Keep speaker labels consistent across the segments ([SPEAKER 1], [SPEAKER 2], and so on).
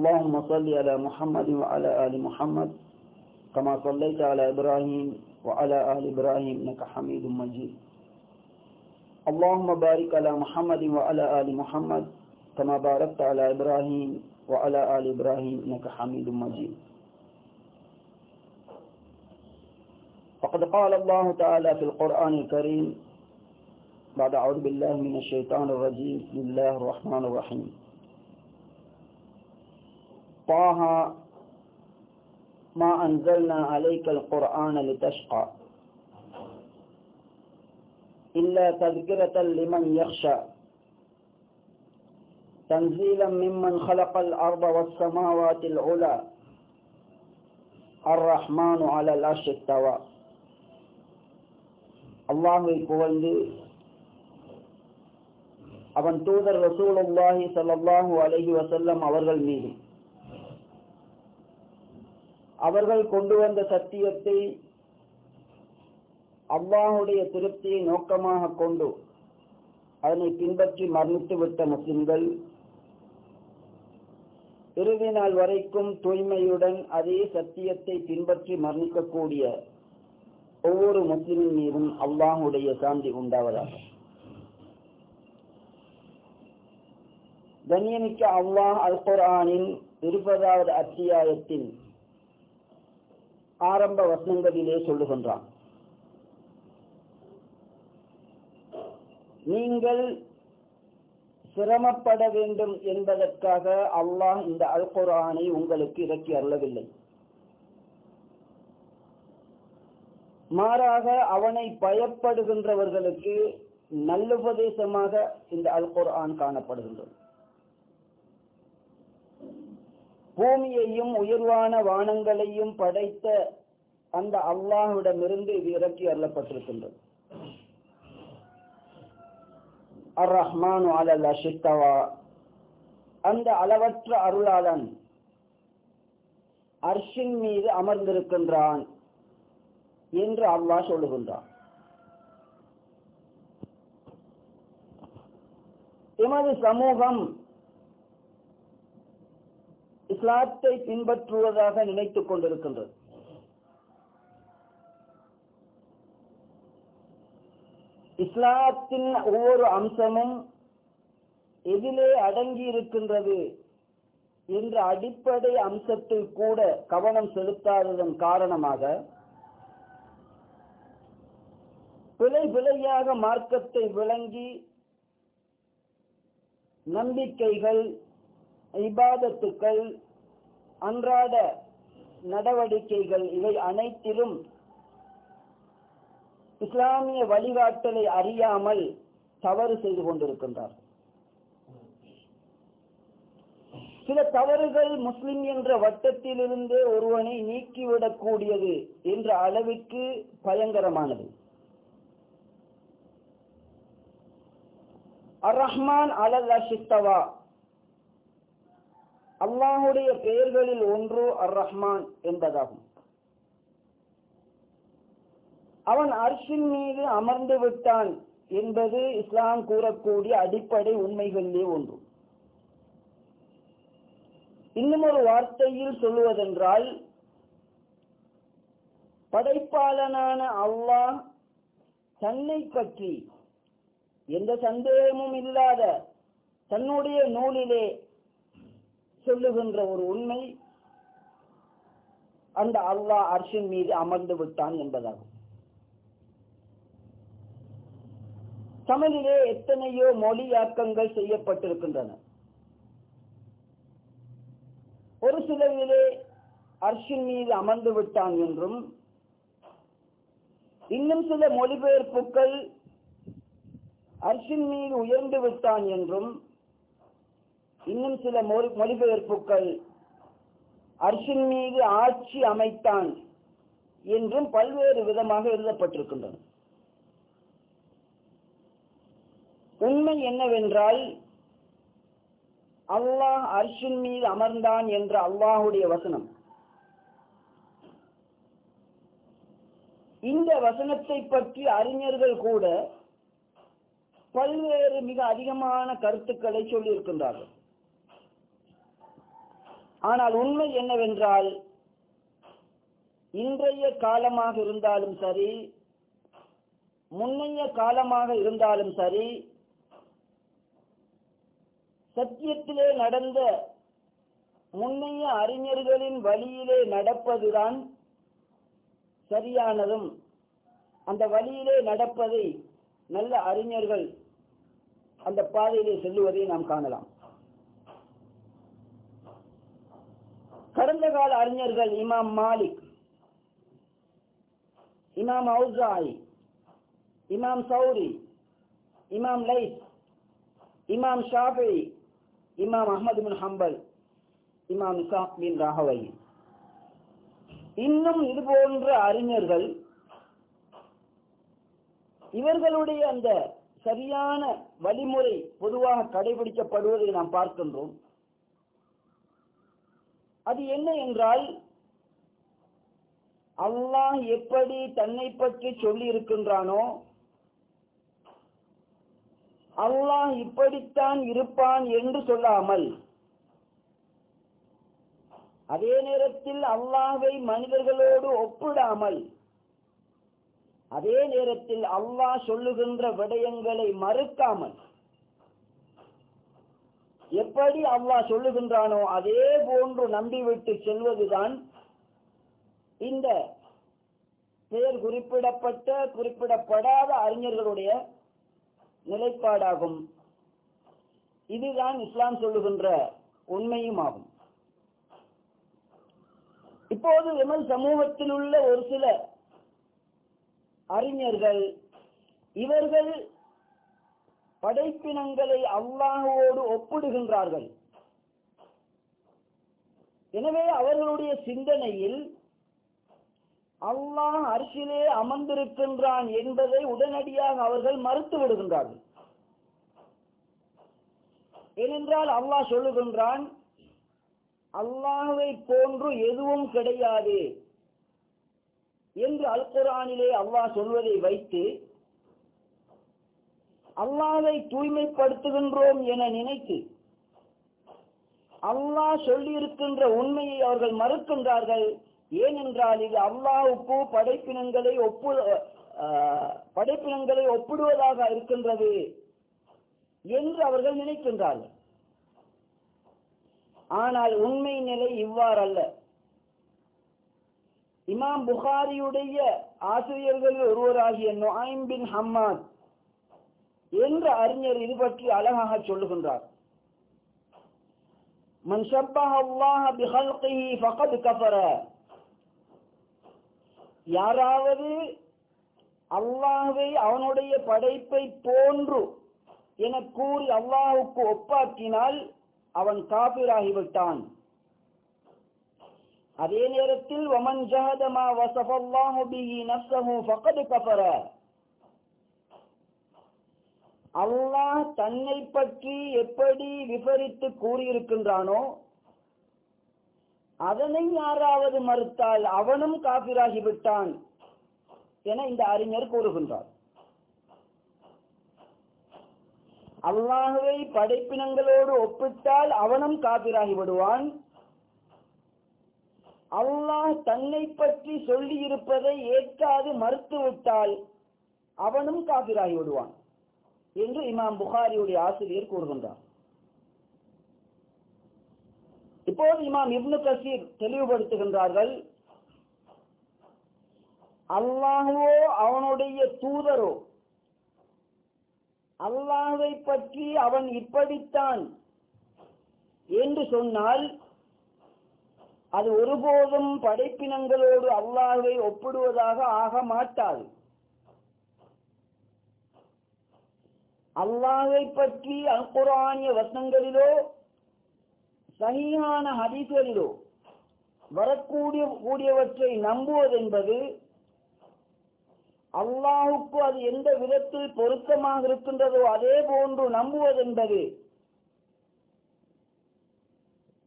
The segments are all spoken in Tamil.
[SPEAKER 1] اللهم صل على محمد وعلى آل محمد كما صليت على إبراهيم وعلى آل إبراهيم إنك حميد مجيد. اللهم بارك على محمد وعلى آل محمد كما باركت على إبراهيم وعلى آل إبراهيم إنك حميد مجيد. فقد قال الله تعالى في القرآن الكريم بعد أعوذ بالله من الشيطان الرجيم. بسم الله الرحمن الرحيم. طه ما أنزلنا عليك القرآن لتشقى إلا تذكرة لمن يخشى تنزيلا ممن خلق الأرض والسماوات العلى الرحمن على العرش استوى அல்லாஹை புகழ்ந்து அவன் தூதர் ரசூலுல்லாஹி ஸல்லல்லாஹு அலைஹி வஸல்லம் அவர்கள் மீது அவர்கள் கொண்டு வந்த சத்தியத்தை அல்லாஹுடைய திருப்தியை நோக்கமாக கொண்டு அதனை பின்பற்றி மரணித்து விட்ட முஸ்லிம்கள் இறுதி நாள் வரைக்கும் தூய்மையுடன் அதே சத்தியத்தை பின்பற்றி மரணிக்கக்கூடிய ஒவ்வொரு முஸ்லிமின் மீதும் அல்லாஹுடைய சாந்தி உண்டாவதாக. கண்ணியமிக்க அல்லாஹ் அல் குரானின் இருபதாவது அத்தியாயத்தின் ஆரம்ப வசனங்களிலே சொல்லுகின்றான். நீங்கள் சிரமப்பட வேண்டும் என்பதற்காக அல்லாஹ் இந்த அல் குர்ஆனை உங்களுக்கு இறக்கி அருளவில்லை. மாறாக அவனை பயப்படுகின்றவர்களுக்கு நல்லுபதேசமாக இந்த அல் குர்ஆன் காணப்படுகின்றது. பூமியையும் உயர்வான வானங்களையும் படைத்த அந்த அல்லாஹுடமிருந்து இது இறக்கி அருளப்பட்டிருக்கின்றது. அர் ரஹ்மானு அலல் அஷித்தவா. அந்த அளவற்ற அருளாளன் அர்ஷின் மீது அமர்ந்திருக்கின்றான் என்று அல்லாஹ் சொல்லுகின்றான். எமது சமூகம் இஸ்லாத்தை பின்பற்றுவதாக நினைத்துக் கொண்டிருக்கின்றது. இஸ்லாத்தின் ஒவ்வொரு அம்சமும் எதிலே அடங்கி இருக்கின்றது என்ற அடிப்படை அம்சத்தில் கூட கவனம் செலுத்தாததன் காரணமாக பிழை பிழையாக மார்க்கத்தை விளங்கி நம்பிக்கைகள் இபாதத்துக்கள் அன்றாட நடவடிக்கைகள் இவை அனைத்திலும் இஸ்லாமிய வழிகாட்டலை அறியாமல் தவறு செய்து கொண்டிருக்கின்றார். சில தவறுகள் முஸ்லிம் என்ற வட்டத்திலிருந்து ஒருவனை நீக்கிவிடக்கூடியது என்ற அளவிற்கு பயங்கரமானது. அர் ரஹ்மான் அலல் அஷித்தவா அல்லாஹுடைய பெயர்களில் ஒன்று அர் ரஹ்மான் என்பதாகும். அவன் அர்ஷின் மீது அமர்ந்து விட்டான் என்பது இஸ்லாம் கூறக்கூடிய அடிப்படை உண்மைகளிலே ஒன்று. இன்னும் ஒரு வார்த்தையில் சொல்லுவதென்றால் படைப்பாளனான அல்லாஹ் தன்னை பற்றி எந்த சந்தேகமும் இல்லாத தன்னுடைய நூலிலே சொல்லுகின்ற ஒரு உண்மை அந்த அல்லாஹ் அர்ஷின் மீது அமர்ந்து விட்டான் என்பதாகும். தமிழிலே எத்தனையோ மொழியாக்கங்கள் செய்யப்பட்டிருக்கின்றன. ஒரு சிலரிலே அர்ஷின் மீது அமர்ந்து விட்டான் என்றும் இன்னும் சில மொழிபெயர்ப்புகள் அர்ஷின் மீது உயர்ந்து விட்டான் என்றும் இன்னும் சில மொழிபெயர்ப்புகள். அர்ஷின் மீது ஆட்சி அமைத்தான் என்றும் பல்வேறு விதமாக எழுதப்பட்டிருக்கின்றன. உண்மை என்னவென்றால் அல்லாஹ் அர்ஷின் மீது அமர்ந்தான் என்ற அல்லாஹுடைய வசனம். இந்த வசனத்தை பற்றி அறிஞர்கள் கூட பல்வேறு மிக அதிகமான கருத்துக்களை சொல்லியிருக்கின்றார்கள். ஆனால் உண்மை என்னவென்றால் இன்றைய காலமாக இருந்தாலும் சரி முன்னைய காலமாக இருந்தாலும் சரி சத்தியத்திலே நடந்த முன்னைய அறிஞர்களின் வழியிலே நடப்பதுதான் சரியானதும் அந்த வழியிலே நடப்பதை நல்ல அறிஞர்கள் அந்த பாதையிலே செல்லுவதை நாம் காணலாம். கடந்த கால அறிஞர்கள் இமாம் மாலிக் இமாம் அவுசாய் இமாம் சௌரி இமாம் லைஸ் இமாம் ஷாஃபி இமாம் அஹமது பின் ஹம்பல் இமாம் இசாக் பின் ராகவை. இன்னும் இது போன்ற அறிஞர்கள் இவர்களுடைய அந்த சரியான வழிமுறை பொதுவாக கடைபிடிக்கப்படுவதை நாம் பார்க்கின்றோம். அது என்ன என்றால் அல்லாஹ் எப்படி தன்னை பற்றி சொல்லி இருக்கின்றானோ அல்லாஹ் இப்படித்தான் இருப்பான் என்று சொல்லாமல் அதே நேரத்தில் அல்லாஹை மனிதர்களோடு ஒப்பிடாமல் அதே நேரத்தில் அல்லாஹ் சொல்லுகின்ற விடயங்களை மறுக்காமல் எப்படி அல்லாஹ் சொல்லுகின்றானோ அதே போன்று நம்பிவிட்டு செல்வதுதான் இந்த பெயர் குறிப்பிடப்பட்ட குறிப்பிடப்படாத அறிஞர்களுடைய நிலைப்பாடாகும். இதுதான் இஸ்லாம் சொல்லுகின்ற உண்மையும் ஆகும் இப்போது எமல் சமூகத்தில் உள்ள ஒரு சில அறிஞர்கள் இவர்கள் படைப்பினங்களை அல்லாஹோடு ஒப்பிடுகின்றார்கள். எனவே அவர்களுடைய சிந்தனையில் அல்லாஹ் அரிசிலே அமர்ந்திருக்கின்றான் என்பதை உடனடியாக அவர்கள் மறுத்து விடுகின்றார்கள். ஏனென்றால் அல்லாஹ் சொல்லுகின்றான் அல்லாஹுவை போன்று எதுவும் கிடையாது என்று அல் குரானிலே அல்லாஹ் சொல்வதை வைத்து அல்லாவை தூய்மைப்படுத்துகின்றோம் என நினைத்து அல்லாஹ் சொல்லியிருக்கின்ற உண்மையை அவர்கள் மறுக்கின்றார்கள். ஏனென்றால் இது அல்லாவுக்கு படைப்பினங்களை ஒப்பு படைப்பினங்களை ஒப்பிடுவதாக இருக்கின்றது என்று அவர்கள் நினைக்கின்றார்கள். ஆனால் உண்மை நிலை இவ்வாறல்ல. இமாம் புகாரியுடைய ஆசிரியர்களில் ஒருவராகிய நொய்ம் பின் ஹம்மாத் என்ற அறிஞர் இது பற்றி அழகாக சொல்லுகின்றார். மன் ஷப்பஹ அல்லாஹ பிஹல்கிஹி ஃபகத் கஃபர. யாராவது அல்லாஹ்வை அவனுடைய படைப்பை போன்று என கூறி அல்லாஹுக்கு ஒப்பாக்கினால் அவன் காபிராகிவிட்டான் அதே நேரத்தில் வமன் ஜஹதமா வசஃபல்லாஹு பிஹி நஃப்ஸஹு ஃபகத் கஃபர. அல்லாஹ் தன்னை பற்றி எப்படி விபரித்து கூறியிருக்கின்றானோ அதனை யாராவது மறுத்தால் அவனும் காபிராகிவிட்டான் என இந்த அறிஞர் கூறுகின்றார். அல்லாஹுவை படைப்பினங்களோடு ஒப்பிட்டால் அவனும் காபிராகி விடுவான் அல்லாஹ் தன்னை பற்றி சொல்லி இருப்பதை ஏற்காது மறுத்துவிட்டால் அவனும் காபிராகி விடுவான் என்று இமாம் புகாரியுடைய ஆசிரியர் கூறுகின்றார். இப்போது இமாம் இப்னு கசீர் தெளிவுபடுத்துகின்றார்கள் அல்லாஹுவோ அவனுடைய தூதரோ அல்லாஹை பற்றி அவன் இப்படித்தான் என்று சொன்னால் அது ஒருபோதும் படைப்பினங்களோடு அல்லாஹை ஒப்பிடுவதாக ஆக மாட்டாது. அல்லாஹை பற்றி அல்குரானிய வசனங்களிலோ சகியான ஹதீஸ்களிலோ வரக்கூடிய கூடியவற்றை நம்புவதென்பது அல்லாஹுக்கு அது எந்த விதத்தில் பொருத்தமாக இருக்கின்றதோ அதே போன்று நம்புவதென்பது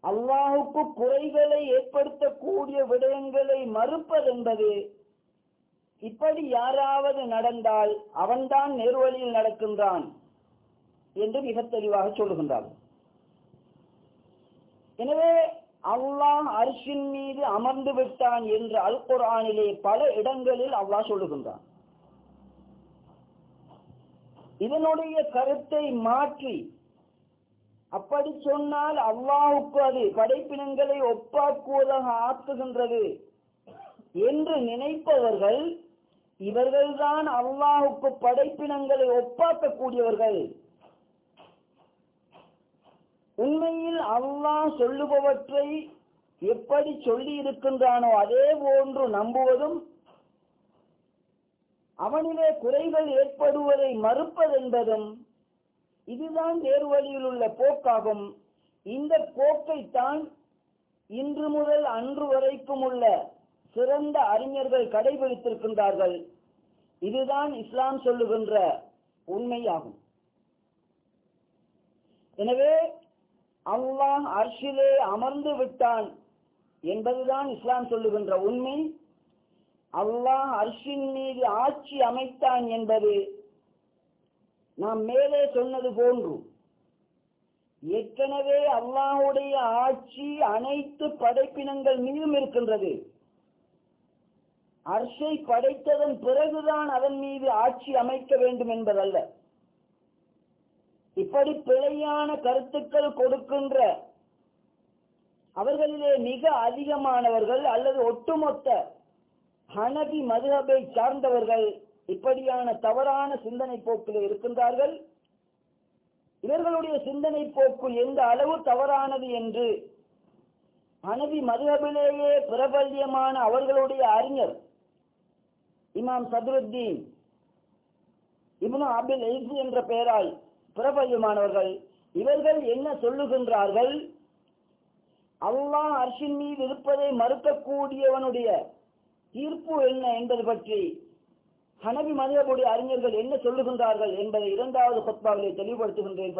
[SPEAKER 1] அல்லாஹுக்கு குறைகளை ஏற்படுத்தக்கூடிய விடயங்களை மறுப்பதென்பது இப்படி யாராவது நடந்தால் அவன்தான் நேர்வழியில் நடக்கின்றான் என்று மிக தெளிவாக சொல்லுகின்றார். எனவே அல்லாஹ் அரிசின் மீது அமர்ந்து விட்டான் என்று அல் குரானிலே பல இடங்களில் அல்லாஹ் சொல்லுகின்றான். இதனுடைய கருத்தை மாற்றி அப்படி சொன்னால் அல்லாஹுக்கு அது படைப்பினங்களை ஒப்பாக்குவதாக ஆக்குகின்றது என்று நினைப்பவர்கள் இவர்கள்தான் அல்லாஹுக்கு படைப்பினங்களை ஒப்பாக்கக்கூடியவர்கள். உண்மையில் அல்லாஹ் சொல்லுபவற்றை எப்படி சொல்லி இருக்கின்றானோ அதே போன்று நம்புவதும் அவனிலே குறைகள் ஏற்படுவதை மறுப்பதென்பதும் இதுதான் வேறு வழியில் உள்ள போக்காகும். இந்த போக்கைத்தான் இன்று முதல் அன்று வரைக்கும் உள்ள சிறந்த அறிஞர்கள் கடைபிடித்திருக்கின்றார்கள். இதுதான் இஸ்லாம் சொல்லுகின்ற உண்மையாகும். எனவே அல்லாஹ் அர்ஷிலே அமர்ந்து விட்டான் என்பதுதான் இஸ்லாம் சொல்லுகின்ற உண்மை. அல்லாஹ் அர்ஷின் மீது ஆட்சி அமைத்தான் என்பது நாம் மேலே சொன்னது போன்று ஏற்கனவே அல்லாஹுடைய ஆட்சி அனைத்து படைப்பினங்கள் மீதும் இருக்கின்றது. அர்ஷை படைத்ததன் பிறகுதான் அதன் மீது ஆட்சி அமைக்க வேண்டும் என்பதல்ல. இப்படி பிழையான கருத்துக்கள் கொடுக்கின்ற அவர்களிலே மிக அதிகமானவர்கள் அல்லது ஒட்டுமொத்த ஹனபி மதுஹபை சார்ந்தவர்கள் இப்படியான தவறான சிந்தனை போக்கில் இருக்கின்றார்கள். இவர்களுடைய சிந்தனை போக்கு எந்த அளவு தவறானது என்று ஹனபி மதுஹபிலேயே பிரபல்யமான அவர்களுடைய அறிஞர் இமாம் சதுருத்தீன் இப்னு அபில் ஐசு என்ற பெயரால் பிரபல்யமானவர்கள் இவர்கள் என்ன சொல்லுகின்றார்கள்? அல்லாஹ் அர்ஷின் மீது இருப்பதை மறுக்கக்கூடியவனுடைய தீர்ப்பு என்ன என்பது பற்றி ஹனபி மதுரபுடைய அறிஞர்கள் என்ன சொல்லுகின்றார்கள் என்பதை இரண்டாவது பத்மாவிலே தெளிவுபடுத்துகின்றேன்.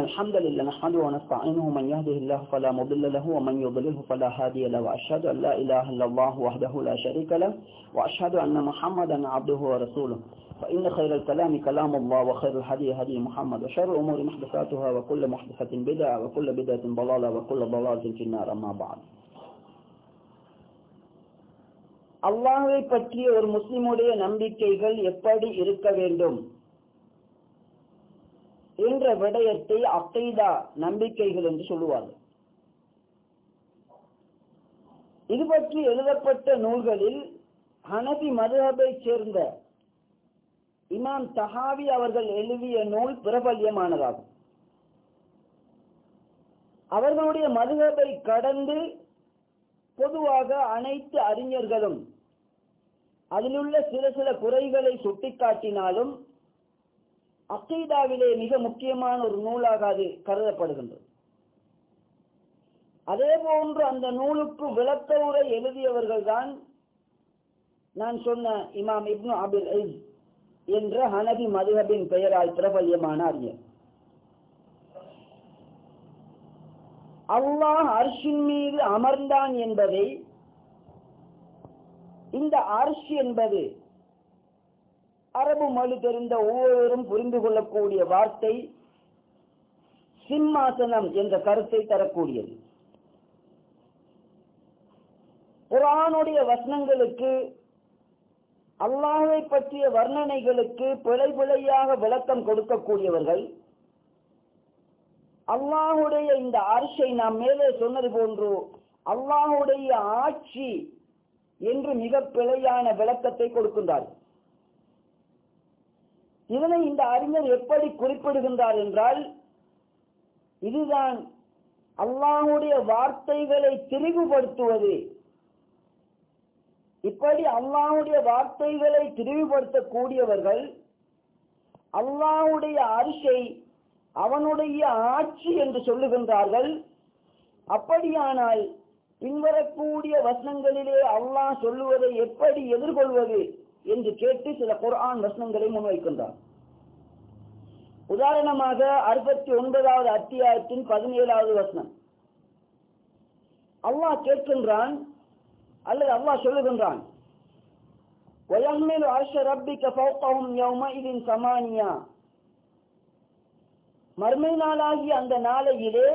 [SPEAKER 1] الحمد لله نحمده ونستعينه من يهده الله فلا مضل له ومن يضلله فلا هادي له. وأشهد أن لا إله إلا الله وحده لا شريك له وأشهد أن محمدا عبده ورسوله. فإن خير الكلام كلام الله وخير الهدي هدي محمد وشر الأمور محدثاتها وكل محدثة بدعة وكل بدعة ضلالة وكل ضلالة في النار. أما بعد. அல்லாஹை பற்றிய ஒரு முஸ்லிமுடைய நம்பிக்கைகள் எப்படி இருக்க வேண்டும்? என்ற விடயத்தை அத்தைதா நம்பிக்கைகள் என்று சொல்லுவார்கள். இது பற்றி எழுதப்பட்ட நூல்களில் ஹனபி மதுஹபை சேர்ந்த இமாம் தஹாவி அவர்கள் எழுதிய நூல் பிரபல்யமானதாகும். அவர்களுடைய மதுகபை கடந்து பொதுவாக அனைத்து அறிஞர்களும் அதிலுள்ள சில சில குறைகளை சுட்டிக்காட்டினாலும் அக்கீதாவிலே மிக முக்கியமான ஒரு நூலாக அது கருதப்படுகின்றது. அதே போன்று அந்த நூலுக்கு விளக்க உரை எழுதியவர்கள் தான் நான் சொன்ன இமாம் இப்னு அபில் என்ற ஹனபி மதுஹபின் பெயரால் பிரபல்யமான அறிஞர். அல்லாஹ் அரிசின் மீது அமர்ந்தான் என்பதை இந்த அரிசி என்பது அரபு மொழி தெரிந்த ஒவ்வொருவரும் புரிந்து கொள்ளக்கூடிய வார்த்தை சிம்மாசனம் என்ற கருத்தை தரக்கூடியது. குரானுடைய வசனங்களுக்கு அல்லாஹை பற்றிய வர்ணனைகளுக்கு பிழை பிழையாக விளக்கம் கொடுக்கக்கூடியவர்கள் அல்லாஹுடைய இந்த அரிசை நாம் மேலே சொன்னது போன்று அல்லாஹுடைய ஆட்சி என்று மிக பிழையான விளக்கத்தை கொடுக்கின்றார்கள். இதனை இந்த அறிஞர் எப்படி குறிப்பிடுகின்றார் என்றால் இதுதான் அல்லாஹுடைய வார்த்தைகளை திரிவுபடுத்துவது. இப்படி அல்லாஹுடைய வார்த்தைகளை திரிவுபடுத்தக்கூடியவர்கள் அல்லாஹுடைய அரிசை அவனுடைய ஆட்சி என்று சொல்லுகின்றார்கள். அப்படியானால் பின்வரக்கூடிய வசனங்களிலே அல்லாஹ் சொல்லுவதை எப்படி எதிர்கொள்வது? என்று கேட்டு சில குர்ஆன் வசனங்களை முன்வைக்கின்றார் உதாரணமாக அறுபத்தி ஒன்பதாவது அத்தியாயத்தின் பதினேழாவது வசனம் அல்லாஹ் கேட்கின்றான் அல்லது அல்லாஹ் சொல்லுகின்றான் وَيَحْمِلُ عَرْشَ رَبِّكَ فَوْقَهُمْ يَوْمَئِذٍ ثَمَانِيَةٌ மர்மை நாளாகிய அந்த நாளையிலே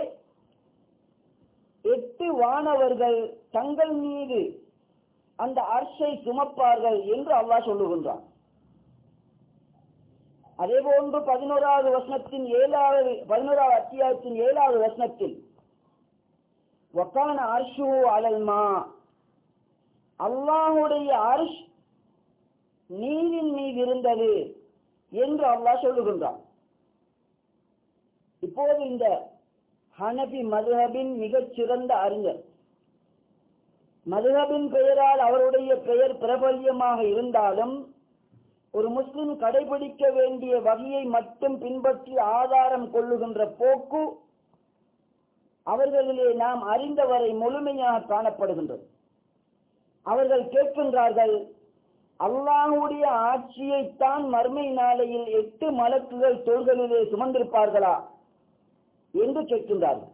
[SPEAKER 1] எட்டு வானவர்கள் தங்கள் மீது அந்த அர்ஷை சுமப்பார்கள் என்று அல்லாஹ் சொல்லுகின்றான். அதே போன்று பதினோராவது வசனத்தின் ஏழாவது பதினோராவது அத்தியாயத்தின் ஏழாவது வசனத்தில் ஒக்கான அர்ஷு அலல்மா அல்லாஹுடைய அர்ஷ் நீரின் மீது இருந்தது என்று அல்லாஹ் சொல்லுகின்றான். இப்போது இந்த ஹனபி மதுஹபின் மிகச் சிறந்த அறிஞர் மதுரபின் பெயரால் அவருடைய பெயர் பிரபல்யமாக இருந்தாலும் ஒரு முஸ்லிம் கடைபிடிக்க வேண்டிய வகையை மட்டும் பின்பற்றி ஆதாரம் கொள்ளுகின்ற போக்கு அவர்களிலே நாம் அறிந்தவரை முழுமையாக காணப்படுகின்றது. அவர்கள் கேட்கின்றார்கள் அல்லாஹுடைய ஆட்சியைத்தான் மர்மை நாளையில் எட்டு மலக்குகள் தோள்களிலே சுமந்திருப்பார்களா? என்று கேட்கின்றார்கள்.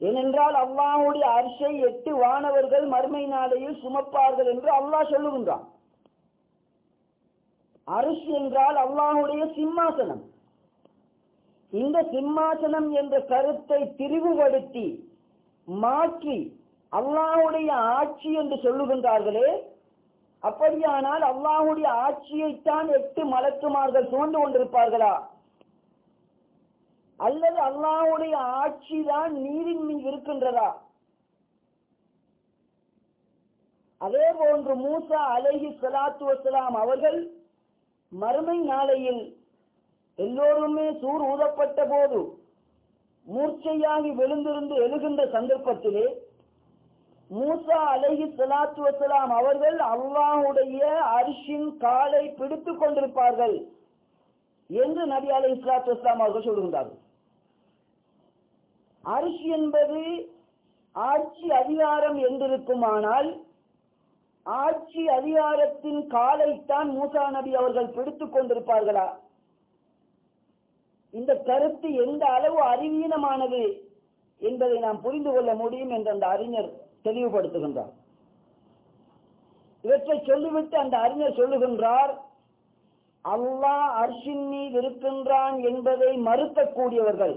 [SPEAKER 1] ஏனென்றால் அல்லாஹுடைய அரிசை எட்டு வானவர்கள் மர்மை நாளையில் சுமப்பார்கள் என்று அல்லாஹ் சொல்லுகின்றான். அரிசி என்றால் அல்லாஹுடைய சிம்மாசனம். இந்த சிம்மாசனம் என்ற கருத்தை திரிவுபடுத்தி மாற்றி அல்லாஹுடைய ஆட்சி என்று சொல்லுகின்றார்களே அப்படியானால் அல்லாஹுடைய ஆட்சியைத்தான் எட்டு மலக்குமார்கள் சுமந்து கொண்டிருப்பார்களா? அல்லது அல்லாஹுடைய ஆட்சி தான் நீரின் மீது இருக்கின்றதா? அதே போன்று மூசா அலேஹி சலாத்து வசலாம் அவர்கள் மறுமை நாளையில் எல்லோருமே சூர் ஊதப்பட்ட போது மூர்ச்சையாகி விழுந்திருந்து எழுகின்ற சந்தர்ப்பத்திலே மூசா அலைஹி சலாத்து வசலாம் அவர்கள் அல்லாஹுடைய அரிசின் காலை பிடித்துக் கொண்டிருப்பார்கள் என்று நபி அலை இஸ்லாத்து வஸ்லாம் அவர்கள் சொல்கின்றார்கள் அரிசி என்பது ஆட்சி அதிகாரம் என்றிருக்குமானால் ஆட்சி அதிகாரத்தின் காலைத்தான் மூசா நபி அவர்கள் பிடித்துக் கொண்டிருப்பார்களா? இந்த கருத்து எந்த அளவு அறிவீனமானது என்பதை நாம் புரிந்து கொள்ள முடியும் என்று அந்த அறிஞர் தெளிவுபடுத்துகின்றார். இவற்றை சொல்லிவிட்டு அந்த அறிஞர் சொல்லுகின்றார் அல்லாஹ் அர்ஷின் மீது இருக்கின்றான் என்பதை மறுக்கக்கூடியவர்கள்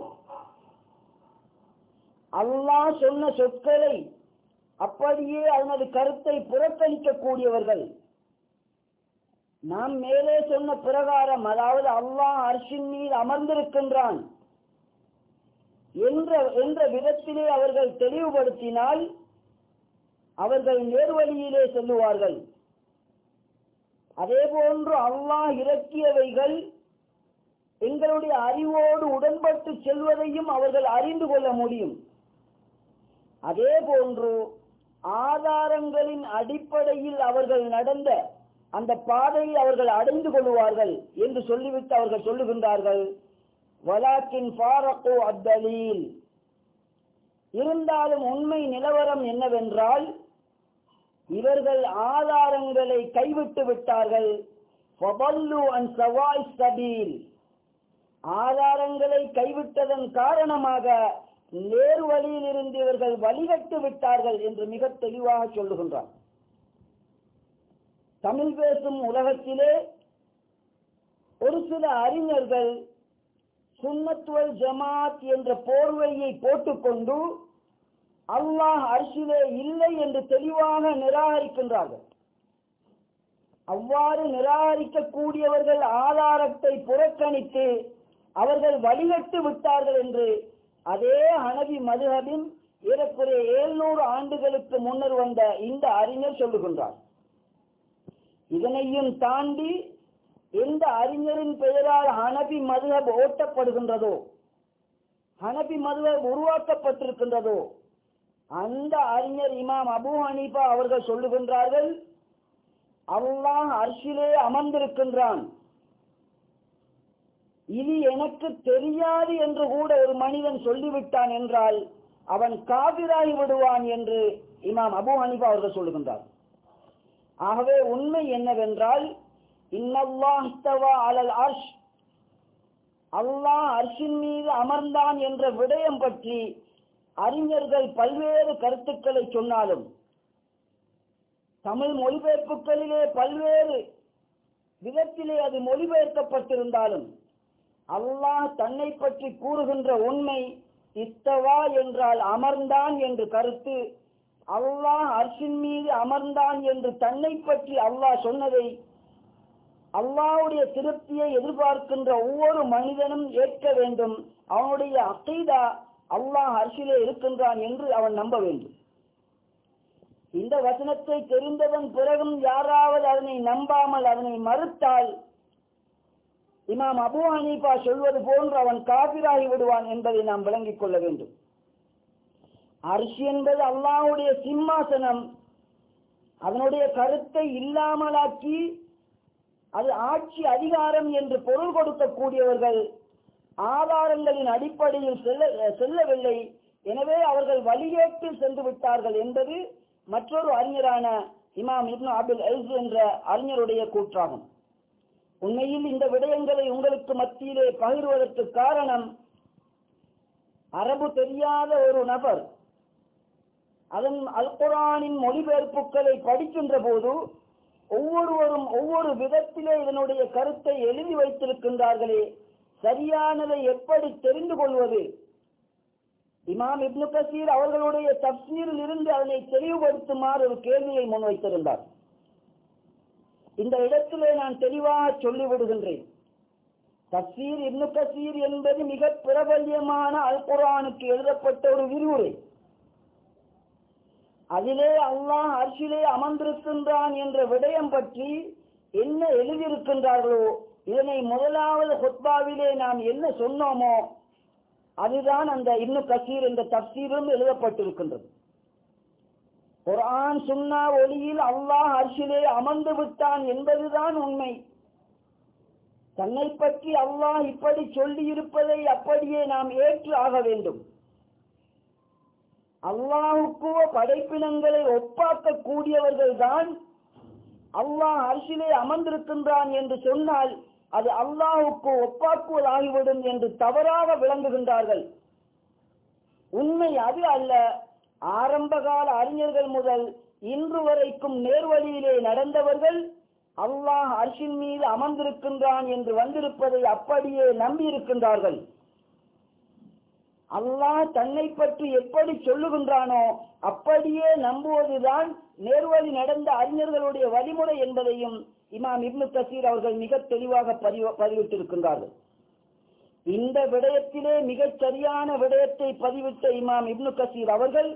[SPEAKER 1] அல்லாஹ் சொன்ன சொற்களை அப்படியே அதனது கருத்தை புறக்கணிக்கக்கூடியவர்கள். நாம் மேலே சொன்ன பிரகாரம் அதாவது அல்லாஹ் அர்ஷின் மீது அமர்ந்திருக்கின்றான் என்ற என்ற விதத்திலே அவர்கள் தெளிவுபடுத்தினால் அவர்கள் நேர்வழியிலே செல்லுவார்கள். அதே போன்று அல்லாஹ் இறக்கியவைகள் எங்களுடைய அறிவோடு உடன்பட்டு செல்வதையும் அவர்கள் அறிந்து கொள்ள முடியும். அதே போன்று ஆதாரங்களின் அடிப்படையில் அவர்கள் நடந்த அந்த பாதையை அவர்கள் அடைந்து கொள்வார்கள் என்று சொல்லிவிட்டு அவர்கள் சொல்லுகின்றார்கள். வலாக்கின் பாரக்கோ அத்தலீல். இருந்தாலும் உண்மை நிலவரம் என்னவென்றால் இவர்கள் ஆதாரங்களை கைவிட்டு விட்டார்கள். ஆதாரங்களை கைவிட்டதன் காரணமாக நேர் வழியில் இருந்து இவர்கள் வழிகட்டு விட்டார்கள் என்று மிக தெளிவாக சொல்லுகின்றார். தமிழ் பேசும் உலகத்திலே ஒரு சில அறிஞர்கள் சுண்ணத்துவல் ஜமாத் என்ற போர்வையை போட்டுக்கொண்டு அல்லாஹ் அரிசிலே இல்லை என்று தெளிவாக நிராகரிக்கின்றார்கள். அவ்வாறு நிராகரிக்கக்கூடியவர்கள் ஆதாரத்தை புறக்கணித்து அவர்கள் வழிகட்டு விட்டார்கள் என்று அதே ஹனபி மதுஹபின் ஏறக்குறைய ஏழ்நூறு ஆண்டுகளுக்கு முன்னர் வந்த இந்த அறிஞர் சொல்லுகின்றார். இதனையும் தாண்டி எந்த அறிஞரின் பெயரால் ஹனபி மதுஹப் ஓட்டப்படுகின்றதோ ஹனபி மதுஹப் உருவாக்கப்பட்டிருக்கின்றதோ அந்த அறிஞர் இமாம் அபு ஹனீஃபா அவர்கள் சொல்லுகின்றார்கள் அல்லாஹ் அர்ஷிலே அமர்ந்திருக்கின்றான். இது எனக்கு தெரியாது என்று கூட ஒரு மனிதன் சொல்லிவிட்டான் என்றால் அவன் காவிராகி விடுவான் என்று இமாம் அபு ஹனீஃபா அவர்கள் சொல்லுகின்றார். ஆகவே உண்மை என்னவென்றால் இன்னல்லாஹ்தவா அலல் அர்ஷ். அல்லாஹ் அர்ஷின் மீது அமர்ந்தான் என்ற விடயம் பற்றி அறிஞர்கள் பல்வேறு கருத்துக்களை சொன்னாலும் தமிழ் மொழிபெயர்ப்புகளிலே பல்வேறு விதத்திலே அது மொழிபெயர்க்கப்பட்டிருந்தாலும் அல்லாஹ் தன்னை பற்றி கூறுகின்ற உண்மை இத்தவா என்றால் அமர்ந்தான் என்று கருத்து. அல்லாஹ் அர்ஷின் மீது அமர்ந்தான் என்று தன்னை பற்றி அல்லாஹ் சொன்னதை அல்லாவுடைய திருப்தியை எதிர்பார்க்கின்ற ஒவ்வொரு மனிதனும் ஏற்க வேண்டும். அவனுடைய அசைதா அல்லாஹ் அர்ஷிலே இருக்கின்றான் என்று அவன் நம்ப வேண்டும். இந்த வசனத்தை தெரிந்ததன் பிறகும் யாராவது அதனை நம்பாமல் அதனை மறுத்தால் இமாம் அபு ஹனீஃபா சொல்வது போன்று அவன் காபிராகி விடுவான் என்பதை நாம் விளங்கிக் கொள்ள வேண்டும். அரிசி என்பது அல்லாவுடைய சிம்மாசனம். அதனுடைய கருத்தை இல்லாமலாக்கி அது ஆட்சி அதிகாரம் என்று பொருள் கொடுக்கக்கூடியவர்கள் ஆதாரங்களின் அடிப்படையில் செல்ல செல்லவில்லை. எனவே அவர்கள் வழியேட்டில் சென்று விட்டார்கள் என்பது மற்றொரு அறிஞரான இமாம் இப்னு அபுல் எல்ஸ் என்ற அறிஞருடைய கூற்றாகும். உண்மையில் இந்த விடயங்களை உங்களுக்கு மத்தியிலே பகிர்வதற்கு காரணம் அரபு தெரியாத ஒரு நபர். அதன் அல்குரானின் மொழிபெயர்ப்புகளை படிக்கின்ற போது ஒவ்வொருவரும் ஒவ்வொரு விதத்திலே இதனுடைய கருத்தை எழுதி வைத்திருக்கின்றார்களே. சரியானதை எப்படி தெரிந்து கொள்வது? இமாம் இப்னு கசீர் அவர்களுடைய தப்சீரில் இருந்து அதனை தெளிவுபடுத்துமாறு ஒரு கேள்வியை முன்வைத்திருந்தார். இந்த இடத்திலே நான் தெளிவாக சொல்லிவிடுகின்றேன். தசீர் இப்னு கசீர் என்பது மிக பிரபல்யமான அல் குரானுக்கு எழுதப்பட்ட ஒரு விரிவுரை. அதிலே அல்லாஹ் அர்ஷிலே அமர்ந்திருக்கின்றான் என்ற விடயம் பற்றி என்ன எழுதியிருக்கின்றார்களோ இதனை முதலாவது ஹுத்பாவிலே நாம் என்ன சொன்னோமோ அதுதான் அந்த இன்னு கசீர் என்ற தப்சீரும் எழுதப்பட்டிருக்கின்றது. குரான் சுன்னா ஒளியில் அல்லாஹ் அர்ஷிலே அமர்ந்து விட்டான் என்பதுதான் உண்மை. தன்னை பற்றி அல்லாஹ் இப்படி சொல்லி இருப்பதை அப்படியே நாம் ஏற்று ஆக வேண்டும். அல்லாஹுக்கோ படைப்பினங்களை ஒப்பாக்க கூடியவர்கள் தான் அல்லாஹ் அரசிலே அமர்ந்திருக்கின்றான் என்று சொன்னால் அது அல்லாஹுக்கு ஒப்பாக்குவதாகிவிடும் என்று தவறாக விளங்குகின்றார்கள். உண்மை அது அல்ல ஆரம்பகால அறிஞர்கள் முதல் இன்று வரைக்கும் நேர்வழியிலே நடந்தவர்கள் அல்லாஹ் அரிசின் மீது அமர்ந்திருக்கின்றான் என்று வந்திருப்பதை அப்படியே நம்பியிருக்கின்றார்கள். அல்லாஹ் தன்னை பற்றி எப்படி சொல்லுகின்றானோ அப்படியே நம்புவதுதான் நேர்வழி நடந்த அறிஞர்களுடைய வழிமுறை என்பதையும் இமாம் இப்னு கசீர் அவர்கள் மிக தெளிவாக பதிவிட்டிருக்கின்றார்கள். இந்த விடயத்திலே மிகச் சரியான விடயத்தை பதிவிட்ட இமாம் இப்னு கசீர் அவர்கள்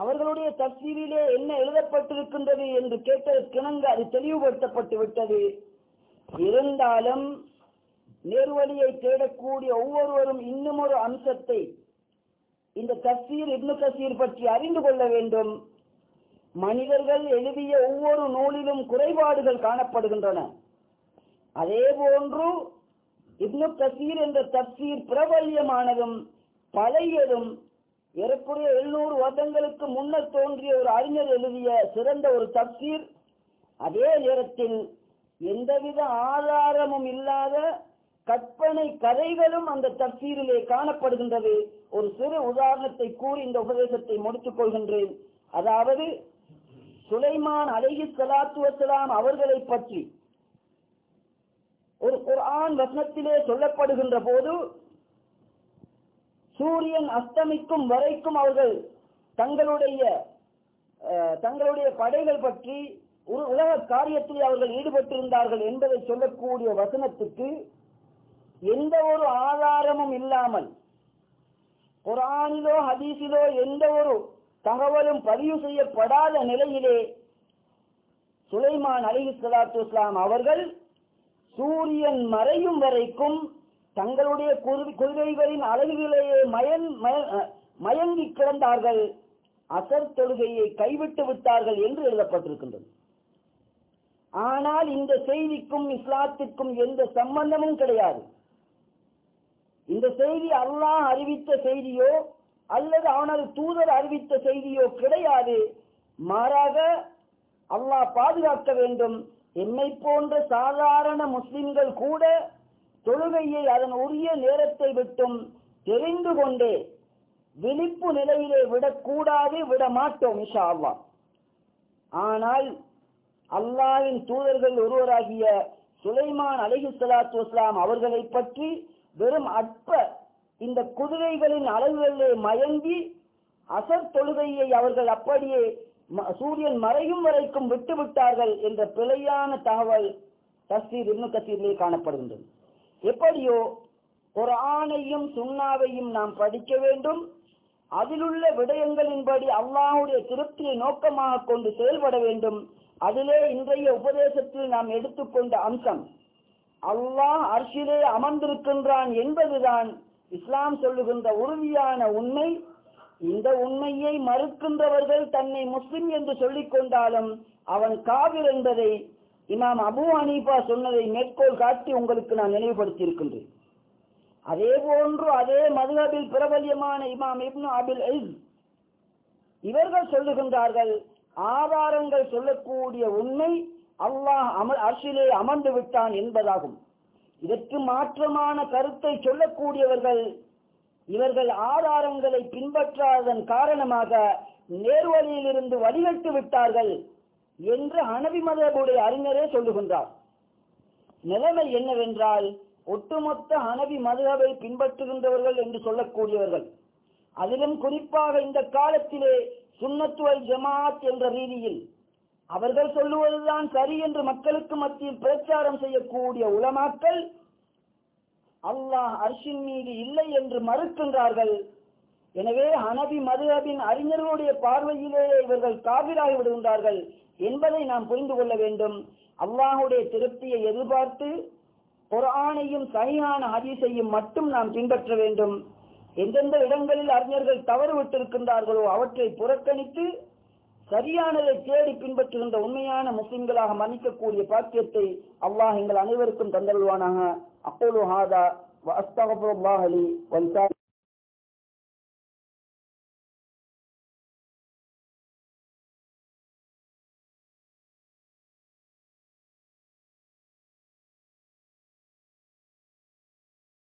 [SPEAKER 1] அவர்களுடைய தப்சீரிலே என்ன எழுதப்பட்டிருக்கின்றது என்று கேட்டதற்கிணங்க அது தெளிவுபடுத்தப்பட்டு விட்டது. இருந்தாலும் நேர்வழியை தேடக்கூடிய ஒவ்வொருவரும் இன்னும் ஒரு அம்சத்தை இந்த கசீர் இப்னு கசீர் பற்றி அறிந்து கொள்ள வேண்டும். மனிதர்கள் எழுதிய ஒவ்வொரு நூலிலும் குறைபாடுகள் காணப்படுகின்றன. அதே போன்று இப்னு கசீர் என்ற தப்சீர் பிரபல்யமானதும் பழையதும் ஏறக்குறைய எழுநூறு வருடங்களுக்கு முன்னர் தோன்றிய ஒரு அறிஞர் எழுதிய சிறந்த ஒரு தப்சீர் அதே நேரத்தில் எந்தவித ஆதாரமும் இல்லாத கற்பனை கதைகளும் அந்த தப்சீரிலே காணப்படுகின்றது. ஒரு சிறு உதாரணத்தை கூறி இந்த உபதேசத்தை முடித்துக் கொள்கின்றேன். அதாவது சுலைமான் அலைஹி சலாத்து வசலாம் அவர்களை பற்றி ஒரு குரான் வசனத்திலே சொல்லப்படுகின்ற போது சூரியன் அஸ்தமிக்கும் வரைக்கும் அவர்கள் தங்களுடைய தங்களுடைய படைகள் பற்றி ஒரு உலக காரியத்தில் அவர்கள் ஈடுபட்டிருந்தார்கள் என்பதை சொல்லக்கூடிய வசனத்துக்கு எந்த ஒரு ஆதாரமும் இல்லாமல் குரானிலோ ஹதீஸிலோ எந்த ஒரு தகவலும் பதிவு செய்யப்படாத நிலையிலே சுலைமான் அலிஹி சலாத்து இஸ்லாம் அவர்கள் சூரியன் மறையும் வரைக்கும் தங்களுடைய குரு- குதிரைகளின் அழகுகளையே மயன் மய- மயங்கி கிடந்தார்கள். அசர் தொழுகையை கைவிட்டு விட்டார்கள் என்று எழுதப்பட்டிருக்கின்றது. ஆனால் இந்த செய்திக்கும் இஸ்லாத்திற்கும் எந்த சம்பந்தமும் கிடையாது. இந்த செய்தி அல்லாஹ் அறிவித்த செய்தியோ அல்லது அவனது தூதர் அறிவித்த செய்தியோ கிடையாது. மாறாக அல்லாஹ் பாதுகாக்க வேண்டும். என்னை போன்ற சாதாரண முஸ்லிம்கள் கூட தொழுகையை அதன் உரிய நேரத்தை விட்டும் தெரிந்து கொண்டே விழிப்பு நிலையிலே விடக்கூடாது விட மாட்டோம் இஷா அல்லா ஆனால் அல்லாவின் தூதர்கள் ஒருவராகிய சுலைமான் அலிஹி சலாத்து இஸ்லாம் அவர்களை பற்றி வெறும் அற்ப இந்த குதிரைகளின் அளவுகளிலே மயங்கி அசர் தொழுகையை அவர்கள் அப்படியே சூரியன் மறையும் வரைக்கும் விட்டுவிட்டார்கள் என்ற பிழையான தகவல் தஸ்தீர் இன்னும் கசீரிலே காணப்படுகின்றது. எப்படியோ ஒரு ஆணையும் சுண்ணாவையும் நாம் படிக்க வேண்டும். அதிலுள்ள விடயங்களின்படி அல்லாஹுடைய திருப்தியை நோக்கமாக கொண்டு செயல்பட வேண்டும். அதிலே இன்றைய உபதேசத்தில் நாம் எடுத்துக்கொண்ட அம்சம் அல்லாஹ் அர்ஷிலே அமர்ந்திருக்கின்றான் என்பதுதான் இஸ்லாம் சொல்லுகின்ற உறுதியான உண்மை. இந்த உண்மையை மறுக்கின்றவர்கள் தன்னை முஸ்லிம் என்று சொல்லிக் கொண்டாலும் அவன் காவிர் என்பதை இமாம் அபு அனீபா சொன்னதை மேற்கோள் காட்டி உங்களுக்கு நான் நினைவுபடுத்தி இருக்கின்றேன் அதே போன்று அதே மதுஹபில் பிரபல்யமான இமாம் இப்னு அபில் ஐஸ் இவர்கள் சொல்லுகின்றார்கள் ஆதாரங்கள் சொல்லக்கூடிய உண்மை அல்லாஹ் அமர் அர்ஷிலே அமர்ந்து விட்டான் என்பதாகும். இதற்கு மாற்றமான கருத்தை சொல்லக்கூடியவர்கள் இவர்கள் ஆதாரங்களை பின்பற்றாததன் காரணமாக நேர்வழியிலிருந்து வழிகட்டு விட்டார்கள். என்று அனவி மதபுடைய அறிஞரே சொல்லுகின்றார். நிலைமை என்னவென்றால் ஒட்டுமொத்த அனவி மதுகவை பின்பற்றுகின்றவர்கள் என்று சொல்லக்கூடியவர்கள். அதிலும் குறிப்பாக இந்த காலத்திலே சுண்ணத்துவல் ஜமாத் என்ற ரீதியில் அவர்கள் சொல்லுவதுதான் சரி என்று மக்களுக்கு மத்தியில் பிரச்சாரம் செய்யக்கூடிய உலமாக்கள் அல்லாஹ் அர்ஷின் மீது இல்லை என்று மறுக்கின்றார்கள். எனவே ஹனபி மதுஹபின் அறிஞர்களுடைய பார்வையிலேயே இவர்கள் காவிராகி விடுகின்றார்கள் என்பதை நாம் புரிந்து கொள்ள வேண்டும். அல்லாஹுடைய திருப்தியை எதிர்பார்த்து குரானையும் சரியான ஹதீஸையும் மட்டும் நாம் பின்பற்ற வேண்டும். எந்தெந்த இடங்களில் அறிஞர்கள் தவறு விட்டிருக்கின்றார்களோ அவற்றை புறக்கணித்து சரியானதை தேடி பின்பற்றுகின்ற உண்மையான முஸ்லிம்களாக மன்னிக்கக்கூடிய பாக்கியத்தை அல்லாஹ் எங்கள் அனைவருக்கும் தந்தருவானாக அப்போலோ ஹாதா அஸ்தகபுல்லாஹலி வல்சா